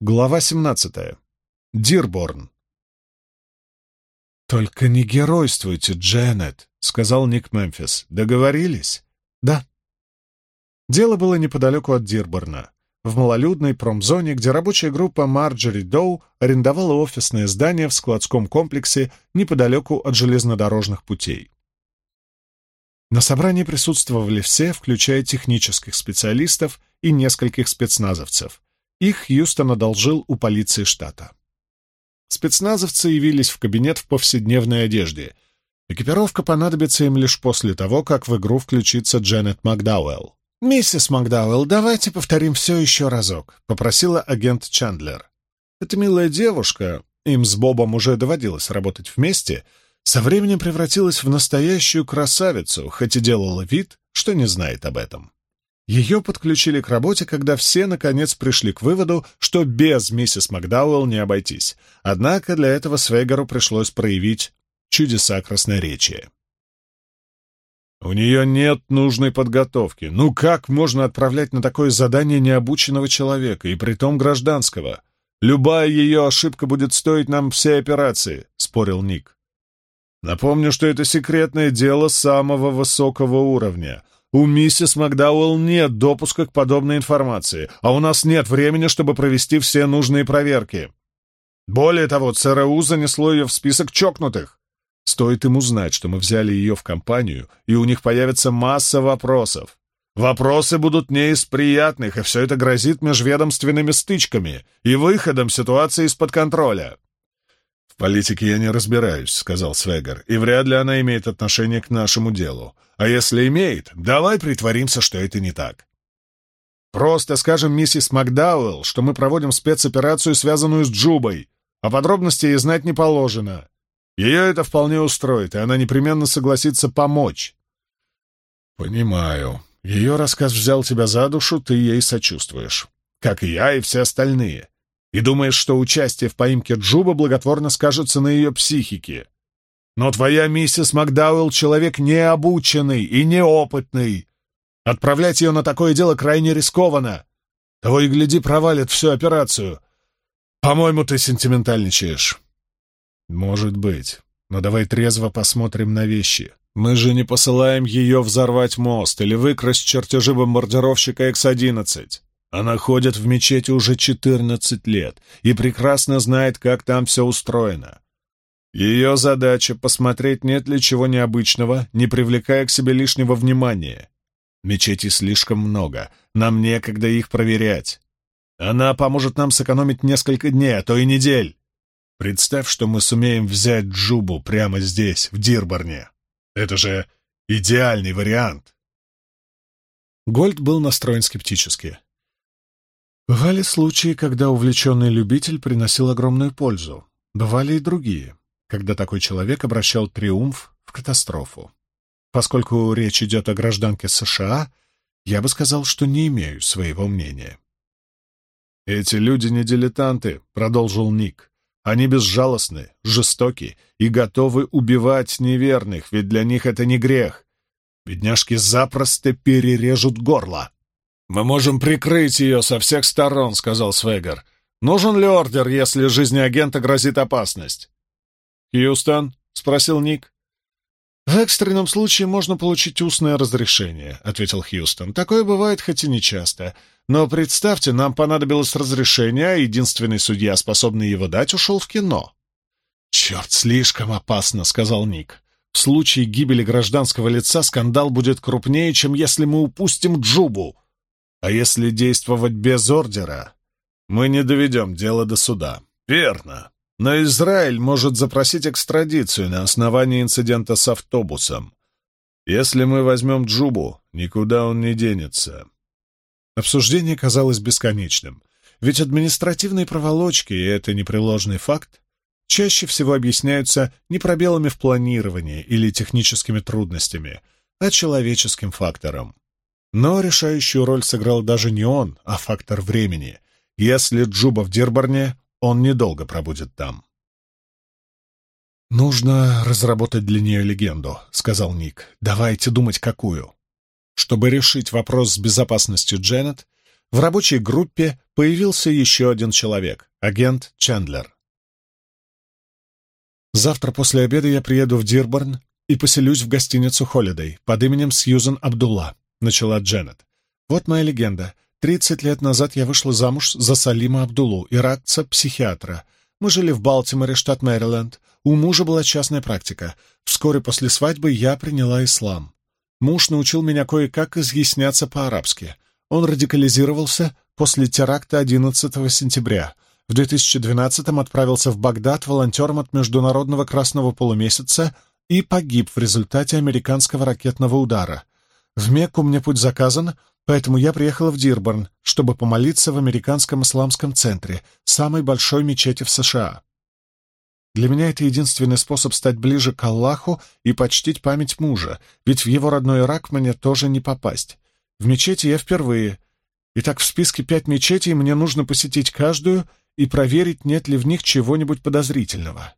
Глава 17. Дирборн. «Только не геройствуйте, Дженнет», — сказал Ник Мемфис. «Договорились?» «Да». Дело было неподалеку от Дирборна, в малолюдной промзоне, где рабочая группа Марджери Доу арендовала офисное здание в складском комплексе неподалеку от железнодорожных путей. На собрании присутствовали все, включая технических специалистов и нескольких спецназовцев. Их Хьюстон одолжил у полиции штата. Спецназовцы явились в кабинет в повседневной одежде. Экипировка понадобится им лишь после того, как в игру включится Дженнет Макдауэлл. «Миссис Макдауэлл, давайте повторим все еще разок», — попросила агент Чандлер. Эта милая девушка, им с Бобом уже доводилось работать вместе, со временем превратилась в настоящую красавицу, хоть и делала вид, что не знает об этом. Ее подключили к работе, когда все, наконец, пришли к выводу, что без миссис Макдауэлл не обойтись. Однако для этого Свегеру пришлось проявить чудеса красноречия. «У нее нет нужной подготовки. Ну как можно отправлять на такое задание необученного человека, и притом гражданского? Любая ее ошибка будет стоить нам всей операции», — спорил Ник. «Напомню, что это секретное дело самого высокого уровня». У миссис Макдауэлл нет допуска к подобной информации, а у нас нет времени, чтобы провести все нужные проверки. Более того, ЦРУ занесло ее в список чокнутых. Стоит им узнать, что мы взяли ее в компанию, и у них появится масса вопросов. Вопросы будут не из приятных, и все это грозит межведомственными стычками и выходом ситуации из-под контроля. «В политике я не разбираюсь», — сказал Свегер, «и вряд ли она имеет отношение к нашему делу. А если имеет, давай притворимся, что это не так. Просто скажем миссис Макдауэлл, что мы проводим спецоперацию, связанную с Джубой, а подробностей ей знать не положено. Ее это вполне устроит, и она непременно согласится помочь. Понимаю. Ее рассказ взял тебя за душу, ты ей сочувствуешь. Как и я, и все остальные. И думаешь, что участие в поимке Джуба благотворно скажется на ее психике. Но твоя миссис Макдауэлл — человек необученный и неопытный. Отправлять ее на такое дело крайне рискованно. Того и гляди, провалит всю операцию. По-моему, ты сентиментальничаешь. Может быть. Но давай трезво посмотрим на вещи. Мы же не посылаем ее взорвать мост или выкрасть чертежи бомбардировщика X-11. Она ходит в мечети уже 14 лет и прекрасно знает, как там все устроено. Ее задача — посмотреть, нет ли чего необычного, не привлекая к себе лишнего внимания. Мечетей слишком много, нам некогда их проверять. Она поможет нам сэкономить несколько дней, а то и недель. Представь, что мы сумеем взять Джубу прямо здесь, в Дирборне. Это же идеальный вариант. Гольд был настроен скептически. Бывали случаи, когда увлеченный любитель приносил огромную пользу. Бывали и другие когда такой человек обращал триумф в катастрофу. Поскольку речь идет о гражданке США, я бы сказал, что не имею своего мнения. «Эти люди не дилетанты», — продолжил Ник. «Они безжалостны, жестоки и готовы убивать неверных, ведь для них это не грех. Бедняжки запросто перережут горло». «Мы можем прикрыть ее со всех сторон», — сказал Свегер. «Нужен ли ордер, если жизни агента грозит опасность?» «Хьюстон?» — спросил Ник. «В экстренном случае можно получить устное разрешение», — ответил Хьюстон. «Такое бывает хоть и нечасто. Но представьте, нам понадобилось разрешение, а единственный судья, способный его дать, ушел в кино». «Черт, слишком опасно», — сказал Ник. «В случае гибели гражданского лица скандал будет крупнее, чем если мы упустим Джубу. А если действовать без ордера, мы не доведем дело до суда». «Верно», но Израиль может запросить экстрадицию на основании инцидента с автобусом. Если мы возьмем Джубу, никуда он не денется. Обсуждение казалось бесконечным, ведь административные проволочки, и это непреложный факт, чаще всего объясняются не пробелами в планировании или техническими трудностями, а человеческим фактором. Но решающую роль сыграл даже не он, а фактор времени. Если Джуба в Дирборне, он недолго пробудет там. «Нужно разработать для нее легенду», — сказал Ник. «Давайте думать, какую». Чтобы решить вопрос с безопасностью Дженнет, в рабочей группе появился еще один человек — агент Чендлер. Завтра после обеда я приеду в Дирборн и поселюсь в гостиницу «Холидей» под именем Сьюзен Абдулла, — начала Дженнет. Вот моя легенда. Тридцать лет назад я вышла замуж за Салима Абдулу, иракца-психиатра. Мы жили в Балтиморе, штат Мэриленд. У мужа была частная практика. Вскоре после свадьбы я приняла ислам. Муж научил меня кое-как изъясняться по-арабски. Он радикализировался после теракта 11 сентября. В 2012-м отправился в Багдад волонтером от Международного Красного Полумесяца и погиб в результате американского ракетного удара. В Мекку мне путь заказан, поэтому я приехала в Дирборн, чтобы помолиться в Американском исламском центре, самой большой мечети в США. Для меня это единственный способ стать ближе к Аллаху и почтить память мужа, ведь в его родной Ирак мне тоже не попасть. В мечети я впервые. Итак, в списке пять мечетей мне нужно посетить каждую и проверить, нет ли в них чего-нибудь подозрительного.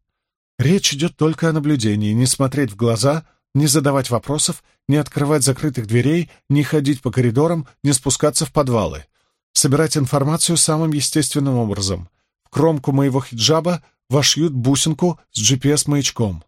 Речь идет только о наблюдении, не смотреть в глаза, не задавать вопросов, не открывать закрытых дверей, не ходить по коридорам, не спускаться в подвалы. Собирать информацию самым естественным образом. В кромку моего хиджаба вошьют бусинку с GPS-маячком.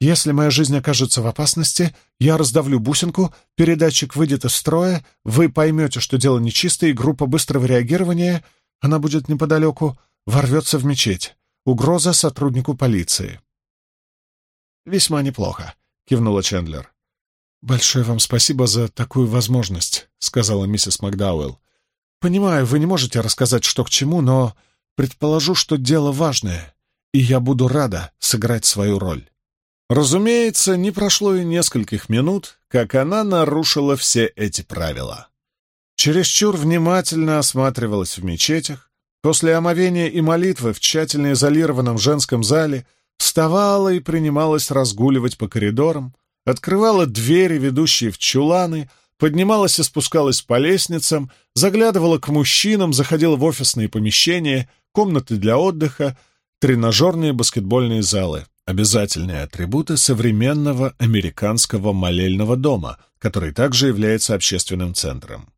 Если моя жизнь окажется в опасности, я раздавлю бусинку, передатчик выйдет из строя, вы поймете, что дело нечисто, и группа быстрого реагирования, она будет неподалеку, ворвется в мечеть. Угроза сотруднику полиции. «Весьма неплохо», — кивнула Чендлер. «Большое вам спасибо за такую возможность», — сказала миссис Макдауэлл. «Понимаю, вы не можете рассказать, что к чему, но предположу, что дело важное, и я буду рада сыграть свою роль». Разумеется, не прошло и нескольких минут, как она нарушила все эти правила. Чересчур внимательно осматривалась в мечетях, после омовения и молитвы в тщательно изолированном женском зале вставала и принималась разгуливать по коридорам, открывала двери, ведущие в чуланы, поднималась и спускалась по лестницам, заглядывала к мужчинам, заходила в офисные помещения, комнаты для отдыха, тренажерные баскетбольные залы. Обязательные атрибуты современного американского молельного дома, который также является общественным центром.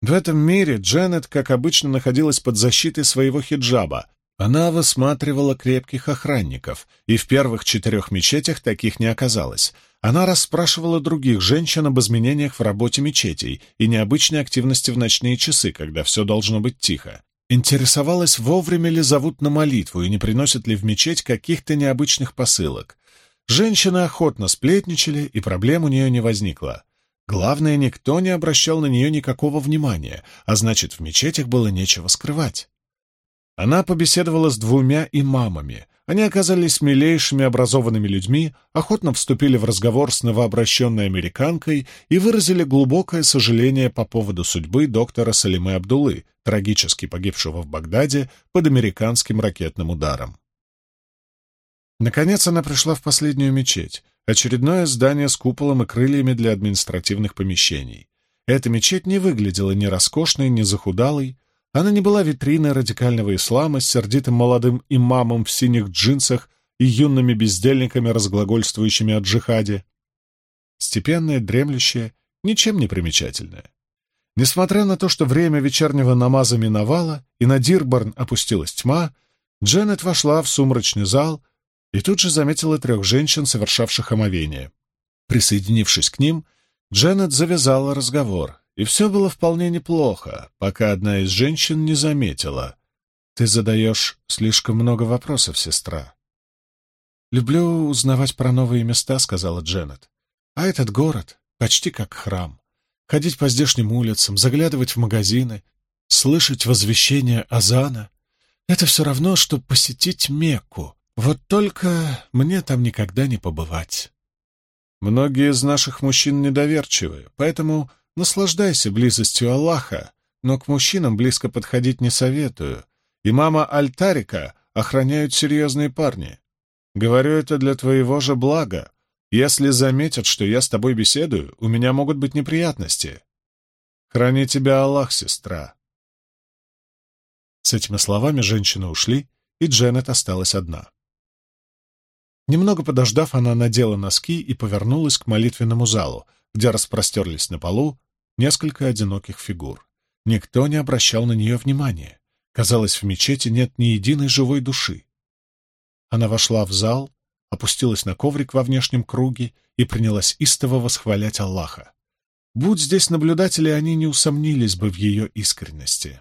В этом мире Дженнет, как обычно, находилась под защитой своего хиджаба, она высматривала крепких охранников, и в первых четырех мечетях таких не оказалось. Она расспрашивала других женщин об изменениях в работе мечетей и необычной активности в ночные часы, когда все должно быть тихо. Интересовалась, вовремя ли зовут на молитву и не приносят ли в мечеть каких-то необычных посылок. Женщины охотно сплетничали, и проблем у нее не возникло. Главное, никто не обращал на нее никакого внимания, а значит, в мечетях было нечего скрывать. Она побеседовала с двумя имамами. Они оказались милейшими образованными людьми, охотно вступили в разговор с новообращенной американкой и выразили глубокое сожаление по поводу судьбы доктора Салимы Абдулы, трагически погибшего в Багдаде под американским ракетным ударом. Наконец она пришла в последнюю мечеть, очередное здание с куполом и крыльями для административных помещений. Эта мечеть не выглядела ни роскошной, ни захудалой, она не была витриной радикального ислама с сердитым молодым имамом в синих джинсах и юными бездельниками, разглагольствующими о джихаде. Степенная, дремлющая, ничем не примечательная. Несмотря на то, что время вечернего намаза миновало, и на Дирборн опустилась тьма, Дженнет вошла в сумрачный зал и тут же заметила трех женщин, совершавших омовение. Присоединившись к ним, Дженнет завязала разговор, и все было вполне неплохо, пока одна из женщин не заметила. «Ты задаешь слишком много вопросов, сестра». «Люблю узнавать про новые места», — сказала Дженнет. «А этот город почти как храм. Ходить по здешним улицам, заглядывать в магазины, слышать возвещение Азана — это все равно, что посетить Мекку. Вот только мне там никогда не побывать». «Многие из наших мужчин недоверчивы, поэтому Наслаждайся близостью Аллаха, но к мужчинам близко подходить не советую. И мама Альтарика охраняют серьезные парни. Говорю это для твоего же блага. Если заметят, что я с тобой беседую, у меня могут быть неприятности. Храни тебя Аллах, сестра. С этими словами женщины ушли, и Дженнет осталась одна. Немного подождав, она надела носки и повернулась к молитвенному залу, где распростерлись на полу несколько одиноких фигур. Никто не обращал на нее внимания. Казалось, в мечети нет ни единой живой души. Она вошла в зал, опустилась на коврик во внешнем круге и принялась истово восхвалять Аллаха. Будь здесь наблюдатели, они не усомнились бы в ее искренности.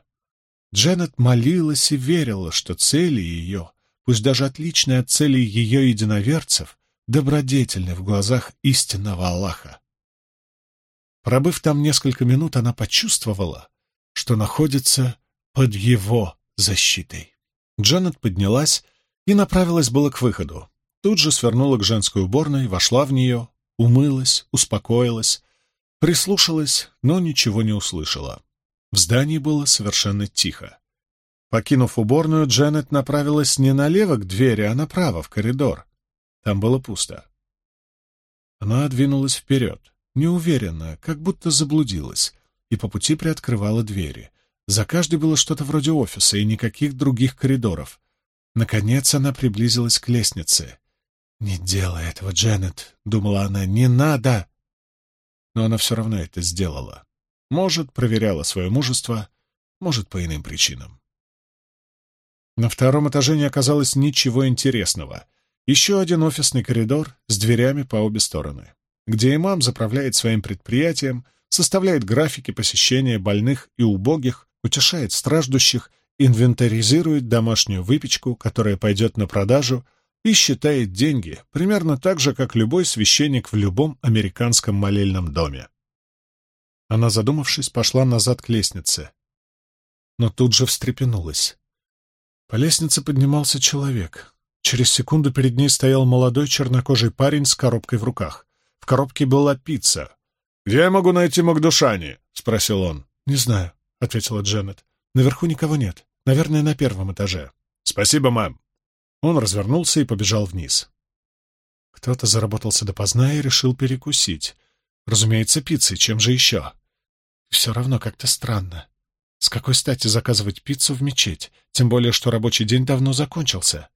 Дженнет молилась и верила, что цели ее, пусть даже отличные от целей ее единоверцев, добродетельны в глазах истинного Аллаха. Пробыв там несколько минут, она почувствовала, что находится под его защитой. Дженнет поднялась и направилась было к выходу. Тут же свернула к женской уборной, вошла в нее, умылась, успокоилась, прислушалась, но ничего не услышала. В здании было совершенно тихо. Покинув уборную, Дженнет направилась не налево к двери, а направо, в коридор. Там было пусто. Она двинулась вперед, неуверенно, как будто заблудилась, и по пути приоткрывала двери. За каждой было что-то вроде офиса и никаких других коридоров. Наконец она приблизилась к лестнице. «Не делай этого, Дженнет», — думала она, — «не надо!» Но она все равно это сделала. Может, проверяла свое мужество, может, по иным причинам. На втором этаже не оказалось ничего интересного. Еще один офисный коридор с дверями по обе стороны, где имам заправляет своим предприятием, составляет графики посещения больных и убогих, утешает страждущих, инвентаризирует домашнюю выпечку, которая пойдет на продажу, и считает деньги, примерно так же, как любой священник в любом американском молельном доме. Она, задумавшись, пошла назад к лестнице. Но тут же встрепенулась. По лестнице поднимался человек. Через секунду перед ней стоял молодой чернокожий парень с коробкой в руках. В коробке была пицца. «Где я могу найти Макдушани?» — спросил он. «Не знаю», — ответила Дженнет. «Наверху никого нет. Наверное, на первом этаже». «Спасибо, мэм». Он развернулся и побежал вниз. Кто-то заработался допоздна и решил перекусить. Разумеется, пиццей, чем же еще? Все равно как-то странно. С какой стати заказывать пиццу в мечеть, тем более, что рабочий день давно закончился?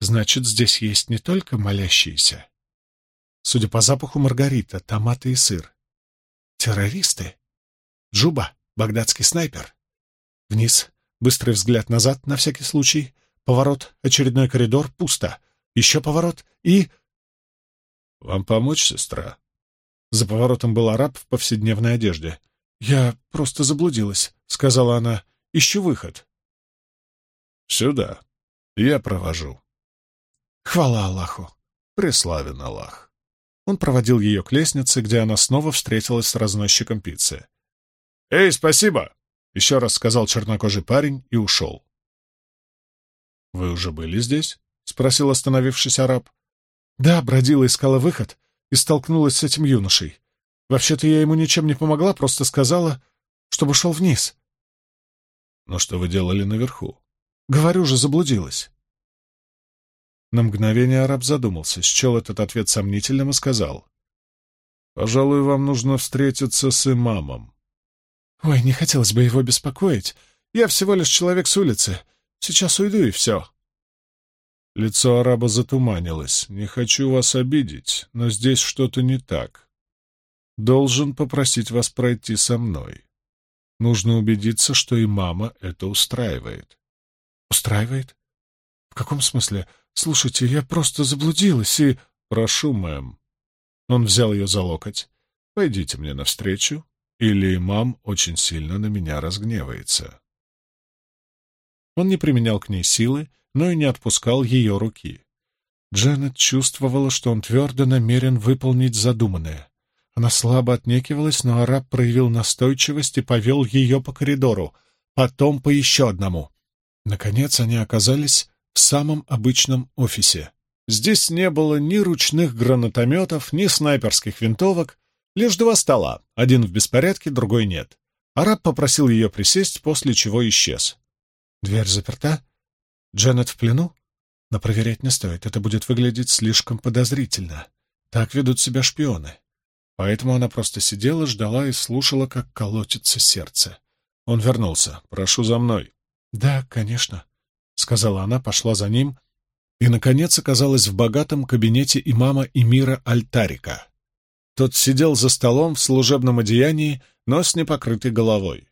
Значит, здесь есть не только молящиеся. Судя по запаху, маргарита, томаты и сыр. Террористы? Джуба, багдадский снайпер. Вниз, быстрый взгляд назад, на всякий случай — Поворот, очередной коридор, пусто. Еще поворот и... «Вам помочь, сестра?» За поворотом был араб в повседневной одежде. «Я просто заблудилась», — сказала она. «Ищу выход». «Сюда. Я провожу». «Хвала Аллаху!» «Преславен Аллах!» Он проводил ее к лестнице, где она снова встретилась с разносчиком пиццы. «Эй, спасибо!» — еще раз сказал чернокожий парень и ушел. «Вы уже были здесь?» — спросил остановившийся араб. «Да, бродила, искала выход и столкнулась с этим юношей. Вообще-то я ему ничем не помогла, просто сказала, чтобы шел вниз». «Но что вы делали наверху?» «Говорю же, заблудилась». На мгновение араб задумался, счел этот ответ сомнительным и сказал. «Пожалуй, вам нужно встретиться с имамом». «Ой, не хотелось бы его беспокоить. Я всего лишь человек с улицы. Сейчас уйду, и все. Лицо араба затуманилось. «Не хочу вас обидеть, но здесь что-то не так. Должен попросить вас пройти со мной. Нужно убедиться, что и мама это устраивает». «Устраивает? Каком смысле? Слушайте, я просто заблудилась и...» «Прошу, мэм». Он взял ее за локоть. «Пойдите мне навстречу, или мам очень сильно на меня разгневается». Он не применял к ней силы, но и не отпускал ее руки. Дженнет чувствовала, что он твердо намерен выполнить задуманное. Она слабо отнекивалась, но араб проявил настойчивость и повел ее по коридору, потом по еще одному. Наконец они оказались в самом обычном офисе. Здесь не было ни ручных гранатометов, ни снайперских винтовок, лишь два стола, один в беспорядке, другой нет. Араб попросил ее присесть, после чего исчез. Дверь заперта? Дженнет в плену? Но проверять не стоит, это будет выглядеть слишком подозрительно. Так ведут себя шпионы. Поэтому она просто сидела, ждала и слушала, как колотится сердце. Он вернулся. «Прошу за мной». «Да, конечно», — сказала она, пошла за ним и, наконец, оказалась в богатом кабинете имама Эмира Альтарика. Тот сидел за столом в служебном одеянии, но с непокрытой головой.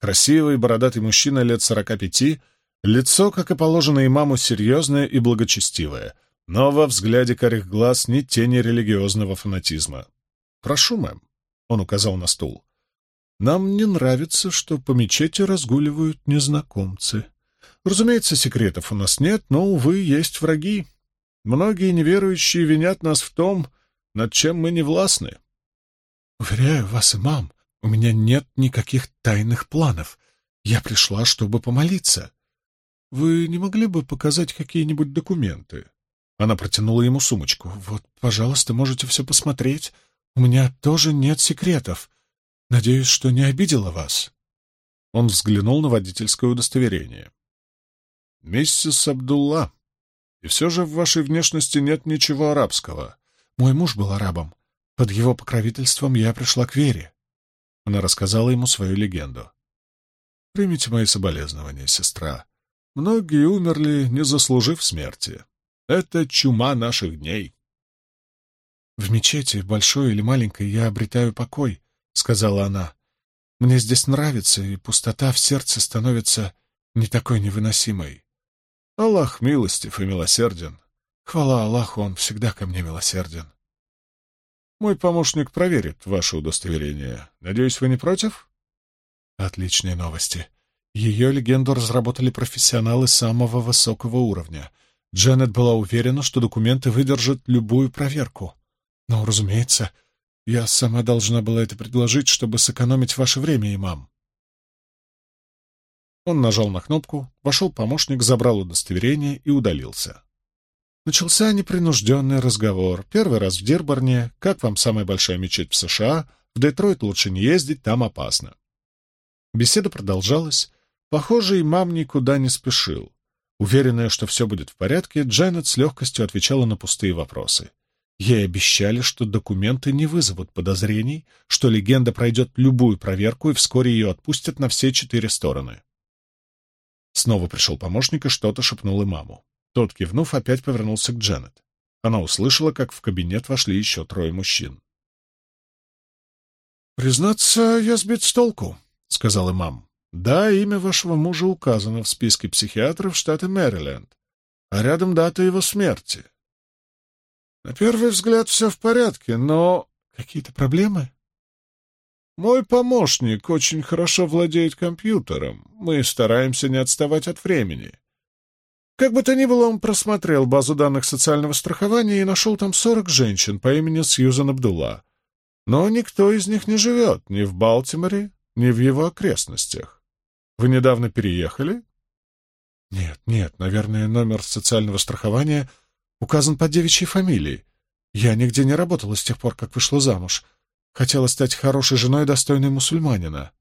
Красивый бородатый мужчина лет сорока пяти, лицо, как и положено имаму, серьезное и благочестивое, но во взгляде корих глаз ни тени религиозного фанатизма. «Прошу, мэм», — он указал на стул. «Нам не нравится, что по мечети разгуливают незнакомцы. Разумеется, секретов у нас нет, но, увы, есть враги. Многие неверующие винят нас в том, над чем мы не властны». «Уверяю вас, имам, у меня нет никаких тайных планов. Я пришла, чтобы помолиться. Вы не могли бы показать какие-нибудь документы?» Она протянула ему сумочку. «Вот, пожалуйста, можете все посмотреть. У меня тоже нет секретов. Надеюсь, что не обидела вас». Он взглянул на водительское удостоверение. «Миссис Абдулла, и все же в вашей внешности нет ничего арабского. Мой муж был арабом. Под его покровительством я пришла к вере». Она рассказала ему свою легенду. «Примите мои соболезнования, сестра. Многие умерли, не заслужив смерти. Это чума наших дней. «В мечети, большой или маленькой, я обретаю покой», — сказала она. «Мне здесь нравится, и пустота в сердце становится не такой невыносимой. Аллах милостив и милосерден. Хвала Аллаху, Он всегда ко мне милосерден. Мой помощник проверит ваше удостоверение. Надеюсь, вы не против?» Отличные новости. Ее легенду разработали профессионалы самого высокого уровня — Дженнет была уверена, что документы выдержат любую проверку. Но, разумеется, я сама должна была это предложить, чтобы сэкономить ваше время, имам. Он нажал на кнопку, вошел помощник, забрал удостоверение и удалился. Начался непринужденный разговор. Первый раз в Дирборне. Как вам самая большая мечеть в США? В Детройт лучше не ездить, там опасно. Беседа продолжалась. Похоже, имам никуда не спешил. Уверенная, что все будет в порядке, Джанет с легкостью отвечала на пустые вопросы. Ей обещали, что документы не вызовут подозрений, что легенда пройдет любую проверку и вскоре ее отпустят на все четыре стороны. Снова пришел помощник и что-то шепнул и маму. Тот, кивнув, опять повернулся к Джанет. Она услышала, как в кабинет вошли еще трое мужчин. «Признаться, я сбит с толку», — сказал имам. Да, имя вашего мужа указано в списке психиатров штата Мэриленд, а рядом дата его смерти. На первый взгляд все в порядке, но... Какие-то проблемы? Мой помощник очень хорошо владеет компьютером. Мы стараемся не отставать от времени. Как бы то ни было, он просмотрел базу данных социального страхования и нашел там сорок женщин по имени Сьюзан Абдулла. Но никто из них не живет ни в Балтиморе, ни в его окрестностях. Вы недавно переехали? Нет, нет, наверное, номер социального страхования указан под девичьей фамилией. Я нигде не работала с тех пор, как вышла замуж. Хотела стать хорошей женой, достойной мусульманина.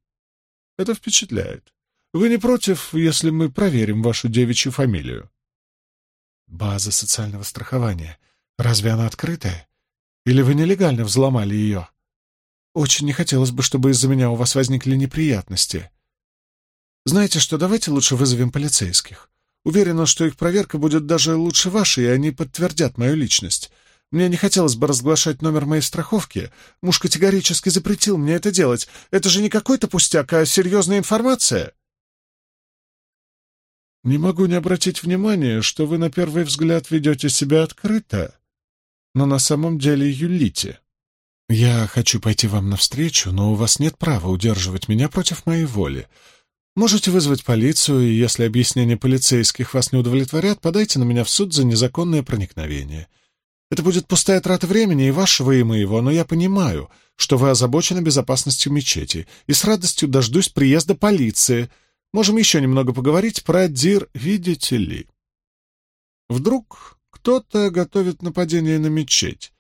Это впечатляет. Вы не против, если мы проверим вашу девичью фамилию? База социального страхования. Разве она открытая? Или вы нелегально взломали ее? Очень не хотелось бы, чтобы из-за меня у вас возникли неприятности. Знаете что, давайте лучше вызовем полицейских. Уверена, что их проверка будет даже лучше вашей, и они подтвердят мою личность. Мне не хотелось бы разглашать номер моей страховки. Муж категорически запретил мне это делать. Это же не какой-то пустяк, а серьезная информация. Не могу не обратить внимания, что вы на первый взгляд ведете себя открыто, но на самом деле юлите. Я хочу пойти вам навстречу, но у вас нет права удерживать меня против моей воли. Можете вызвать полицию, и если объяснения полицейских вас не удовлетворят, подайте на меня в суд за незаконное проникновение. Это будет пустая трата времени и вашего, и моего, но я понимаю, что вы озабочены безопасностью мечети, и с радостью дождусь приезда полиции. Можем еще немного поговорить про Дир, видите ли. Вдруг кто-то готовит нападение на мечеть,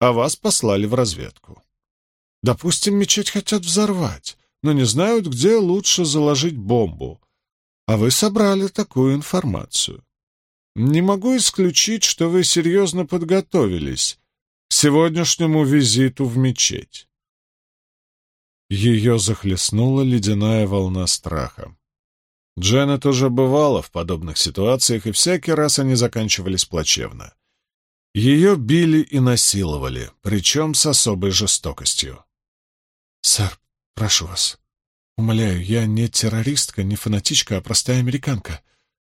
а вас послали в разведку. Допустим, мечеть хотят взорвать но не знают, где лучше заложить бомбу. А вы собрали такую информацию. Не могу исключить, что вы серьезно подготовились к сегодняшнему визиту в мечеть. Ее захлестнула ледяная волна страха. Дженнет уже бывала в подобных ситуациях, и всякий раз они заканчивались плачевно. Ее били и насиловали, причем с особой жестокостью. «Сэр, Прошу вас, Умоляю, я не террористка, не фанатичка, а простая американка,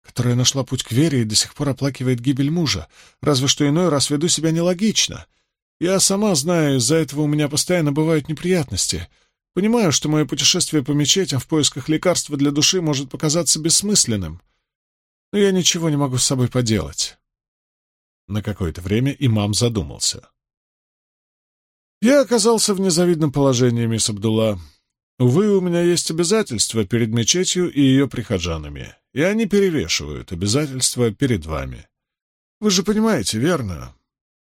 которая нашла путь к вере и до сих пор оплакивает гибель мужа, разве что иной раз веду себя нелогично. Я сама знаю, из-за этого у меня постоянно бывают неприятности. Понимаю, что мое путешествие по мечетям в поисках лекарства для души может показаться бессмысленным, но я ничего не могу с собой поделать. На какое-то время имам задумался. Я оказался в незавидном положении, мисс Абдулла. Увы, у меня есть обязательства перед мечетью и ее прихожанами, и они перевешивают обязательства перед вами. Вы же понимаете, верно?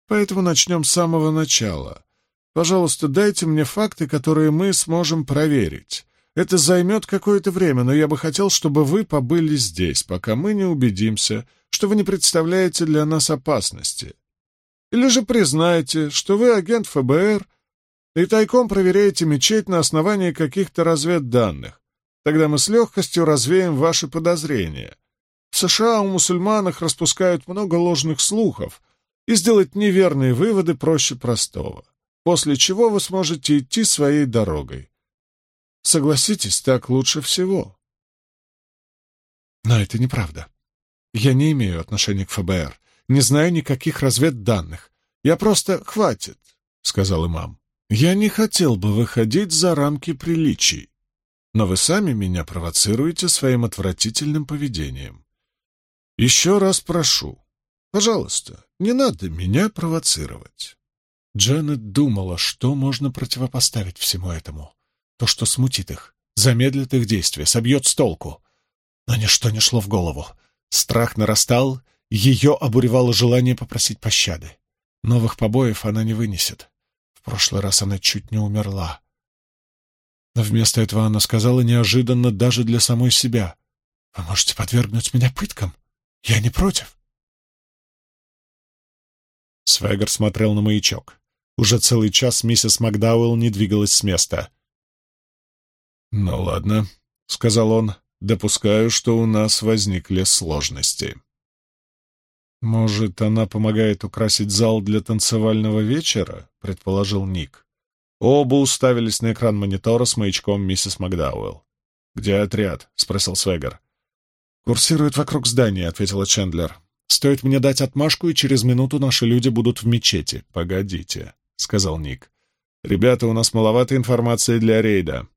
Поэтому начнем с самого начала. Пожалуйста, дайте мне факты, которые мы сможем проверить. Это займет какое-то время, но я бы хотел, чтобы вы побыли здесь, пока мы не убедимся, что вы не представляете для нас опасности. Или же признайте, что вы агент ФБР и тайком проверяете мечеть на основании каких-то разведданных. Тогда мы с легкостью развеем ваши подозрения. В США у мусульманах распускают много ложных слухов, и сделать неверные выводы проще простого, после чего вы сможете идти своей дорогой. Согласитесь, так лучше всего. Но это неправда. Я не имею отношения к ФБР, не знаю никаких разведданных. Я просто... Хватит, — сказал имам. Я не хотел бы выходить за рамки приличий, но вы сами меня провоцируете своим отвратительным поведением. Еще раз прошу, пожалуйста, не надо меня провоцировать. Дженнет думала, что можно противопоставить всему этому. То, что смутит их, замедлит их действия, собьет с толку. Но ничто не шло в голову. Страх нарастал, ее обуревало желание попросить пощады. Новых побоев она не вынесет прошлый раз она чуть не умерла. Но вместо этого она сказала неожиданно даже для самой себя. «Вы можете подвергнуть меня пыткам? Я не против». Свегер смотрел на маячок. Уже целый час миссис Макдауэлл не двигалась с места. «Ну ладно», — сказал он, — «допускаю, что у нас возникли сложности». «Может, она помогает украсить зал для танцевального вечера?» — предположил Ник. Оба уставились на экран монитора с маячком миссис Макдауэлл. «Где отряд?» — спросил Свегер. «Курсирует вокруг здания», — ответила Чендлер. «Стоит мне дать отмашку, и через минуту наши люди будут в мечети». «Погодите», — сказал Ник. «Ребята, у нас маловато информации для рейда».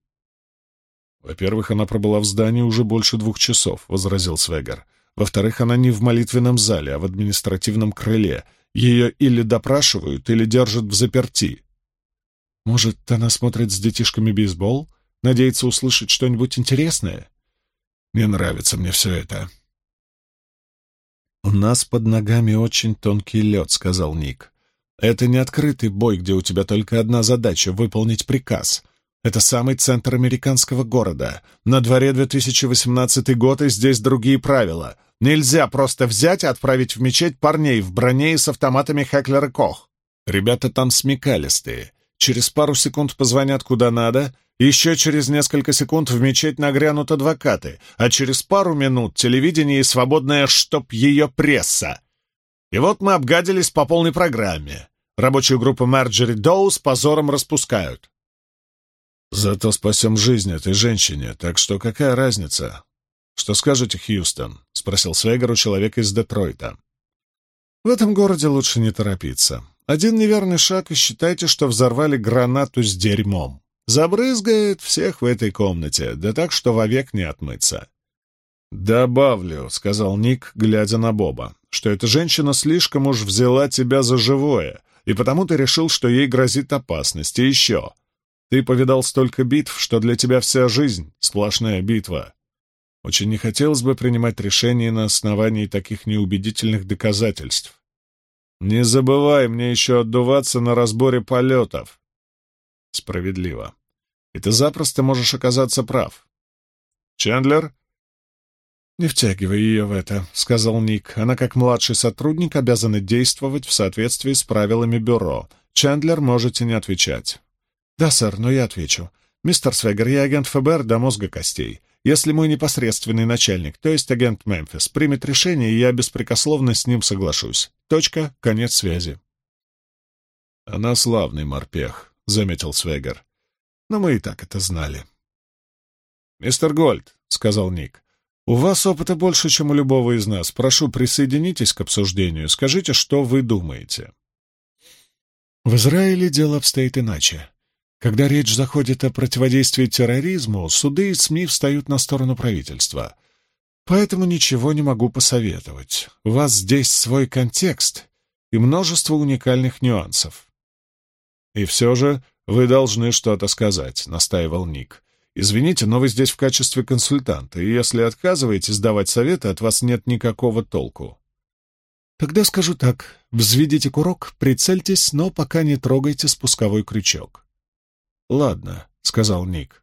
«Во-первых, она пробыла в здании уже больше двух часов», — возразил Свегер. Во-вторых, она не в молитвенном зале, а в административном крыле. Ее или допрашивают, или держат в заперти. Может, она смотрит с детишками бейсбол? Надеется услышать что-нибудь интересное? Не нравится мне все это. «У нас под ногами очень тонкий лед», — сказал Ник. «Это не открытый бой, где у тебя только одна задача — выполнить приказ. Это самый центр американского города. На дворе 2018 год, и здесь другие правила. Нельзя просто взять и отправить в мечеть парней в броне и с автоматами Хеклер и Кох. Ребята там смекалистые. Через пару секунд позвонят куда надо, еще через несколько секунд в мечеть нагрянут адвокаты, а через пару минут телевидение и свободная чтоб ее пресса. И вот мы обгадились по полной программе. Рабочую группу Марджери Доу с позором распускают. Зато спасем жизнь этой женщине, так что какая разница? «Что скажете, Хьюстон?» — спросил Свегер у человека из Детройта. «В этом городе лучше не торопиться. Один неверный шаг, и считайте, что взорвали гранату с дерьмом. Забрызгает всех в этой комнате, да так, что вовек не отмыться». «Добавлю», — сказал Ник, глядя на Боба, «что эта женщина слишком уж взяла тебя за живое, и потому ты решил, что ей грозит опасность. И еще, ты повидал столько битв, что для тебя вся жизнь — сплошная битва. Очень не хотелось бы принимать решения на основании таких неубедительных доказательств. Не забывай мне еще отдуваться на разборе полетов. Справедливо. И ты запросто можешь оказаться прав. Чендлер? «Не втягивай ее в это», — сказал Ник. «Она, как младший сотрудник, обязана действовать в соответствии с правилами бюро. Чендлер, можете не отвечать». «Да, сэр, но я отвечу. Мистер Свегер, я агент ФБР до мозга костей. Если мой непосредственный начальник, то есть агент Мемфис, примет решение, я беспрекословно с ним соглашусь. Точка, конец связи. «Она славный морпех», — заметил Свегер. «Но мы и так это знали». «Мистер Гольд», — сказал Ник, — «у вас опыта больше, чем у любого из нас. Прошу, присоединитесь к обсуждению. Скажите, что вы думаете». В Израиле дело обстоит иначе. Когда речь заходит о противодействии терроризму, суды и СМИ встают на сторону правительства. Поэтому ничего не могу посоветовать. У вас здесь свой контекст и множество уникальных нюансов. «И все же вы должны что-то сказать», — настаивал Ник. «Извините, но вы здесь в качестве консультанта, и если отказываетесь давать советы, от вас нет никакого толку». Тогда скажу так. Взведите курок, прицельтесь, но пока не трогайте спусковой крючок. Ладно, сказал Ник.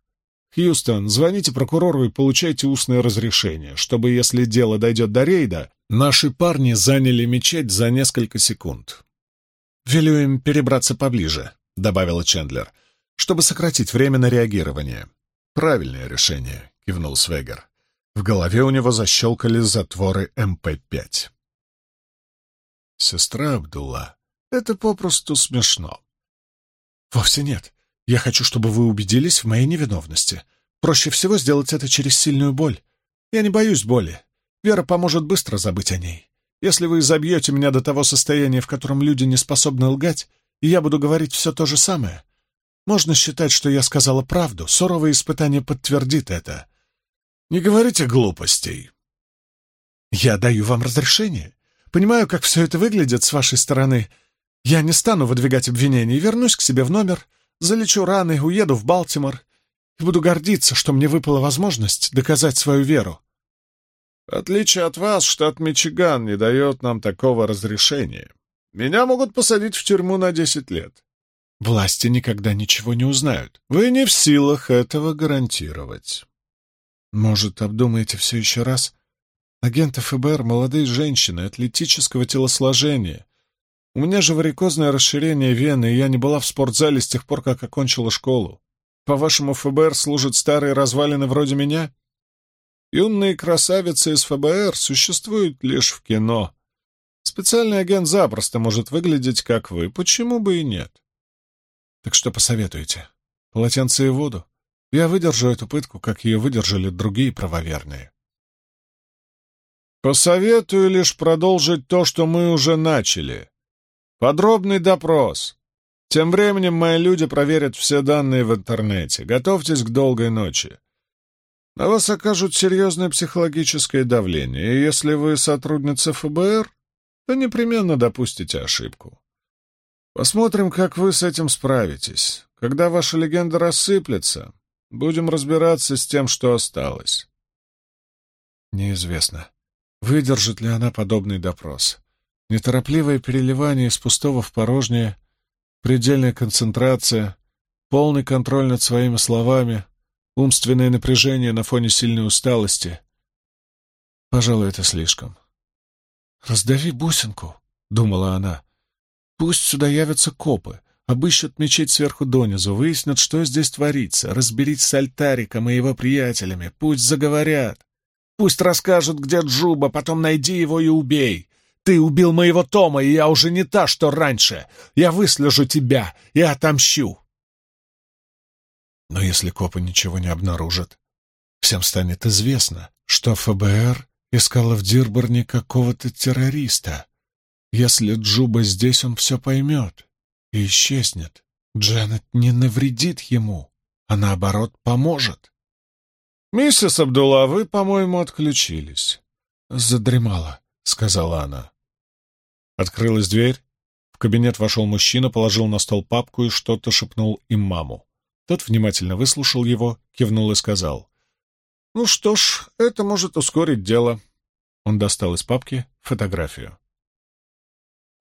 Хьюстон, звоните прокурору и получайте устное разрешение, чтобы, если дело дойдет до рейда, наши парни заняли мечеть за несколько секунд. Велю им перебраться поближе, добавила Чендлер, чтобы сократить время на реагирование. Правильное решение, кивнул Свегер. В голове у него защелкали затворы МП-5. Сестра Абдулла, это попросту смешно. Вовсе нет. Я хочу, чтобы вы убедились в моей невиновности. Проще всего сделать это через сильную боль. Я не боюсь боли. Вера поможет быстро забыть о ней. Если вы забьете меня до того состояния, в котором люди не способны лгать, и я буду говорить все то же самое, можно считать, что я сказала правду. Суровое испытание подтвердит это. Не говорите глупостей. Я даю вам разрешение. Понимаю, как все это выглядит с вашей стороны. Я не стану выдвигать обвинений, вернусь к себе в номер, залечу раны, уеду в Балтимор и буду гордиться, что мне выпала возможность доказать свою веру. В отличие от вас, штат Мичиган не дает нам такого разрешения. Меня могут посадить в тюрьму на десять лет. Власти никогда ничего не узнают. Вы не в силах этого гарантировать. Может, обдумаете все еще раз? Агенты ФБР — молодые женщины, атлетического телосложения. У меня же варикозное расширение вены, и я не была в спортзале с тех пор, как окончила школу. По-вашему, ФБР служат старые развалины вроде меня? Юные красавицы из ФБР существуют лишь в кино. Специальный агент запросто может выглядеть, как вы. Почему бы и нет? Так что посоветуете? Полотенце и воду? Я выдержу эту пытку, как ее выдержали другие правоверные. Посоветую лишь продолжить то, что мы уже начали. Подробный допрос. Тем временем мои люди проверят все данные в интернете. Готовьтесь к долгой ночи. На вас окажут серьезное психологическое давление, и если вы сотрудница ФБР, то непременно допустите ошибку. Посмотрим, как вы с этим справитесь. Когда ваша легенда рассыплется, будем разбираться с тем, что осталось. Неизвестно. Выдержит ли она подобный допрос? Неторопливое переливание из пустого в порожнее, предельная концентрация, полный контроль над своими словами, умственное напряжение на фоне сильной усталости. Пожалуй, это слишком. «Раздави бусинку», — думала она. «Пусть сюда явятся копы, обыщут мечеть сверху донизу, выяснят, что здесь творится, разберись с альтариком и его приятелями, пусть заговорят. Пусть расскажут, где Джуба, потом найди его и убей. Ты убил моего Тома, и я уже не та, что раньше. Я выслежу тебя и отомщу. Но если копы ничего не обнаружат, всем станет известно, что ФБР искала в Дирборне какого-то террориста. Если Джуба здесь, он все поймет и исчезнет. Джанет не навредит ему, а наоборот поможет. «Миссис Абдулла, вы, по-моему, отключились». «Задремала», — сказала она. Открылась дверь. В кабинет вошел мужчина, положил на стол папку и что-то шепнул им маму. Тот внимательно выслушал его, кивнул и сказал. «Ну что ж, это может ускорить дело». Он достал из папки фотографию.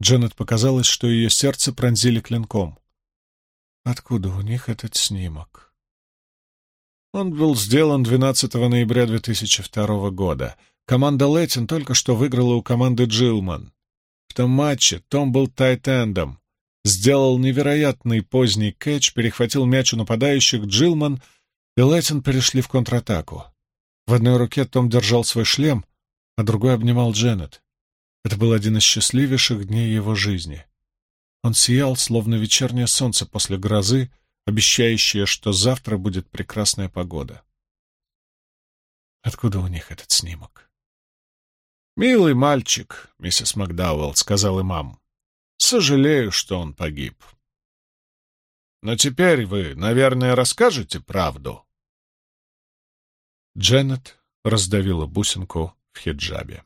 Дженнет показалось, что ее сердце пронзили клинком. «Откуда у них этот снимок?» Он был сделан 12 ноября 2002 года. Команда Лэтин только что выиграла у команды Джилман. Том матче Том был тайтендом. Сделал невероятный поздний кэч, перехватил мяч у нападающих Джилман, и Лэтин перешли в контратаку. В одной руке Том держал свой шлем, а другой обнимал Дженнет. Это был один из счастливейших дней его жизни. Он сиял, словно вечернее солнце после грозы, обещающее, что завтра будет прекрасная погода. Откуда у них этот снимок? «Милый мальчик», — миссис Макдауэлл сказал имам. «Сожалею, что он погиб. Но теперь вы, наверное, расскажете правду?» Дженнет раздавила бусинку в хиджабе.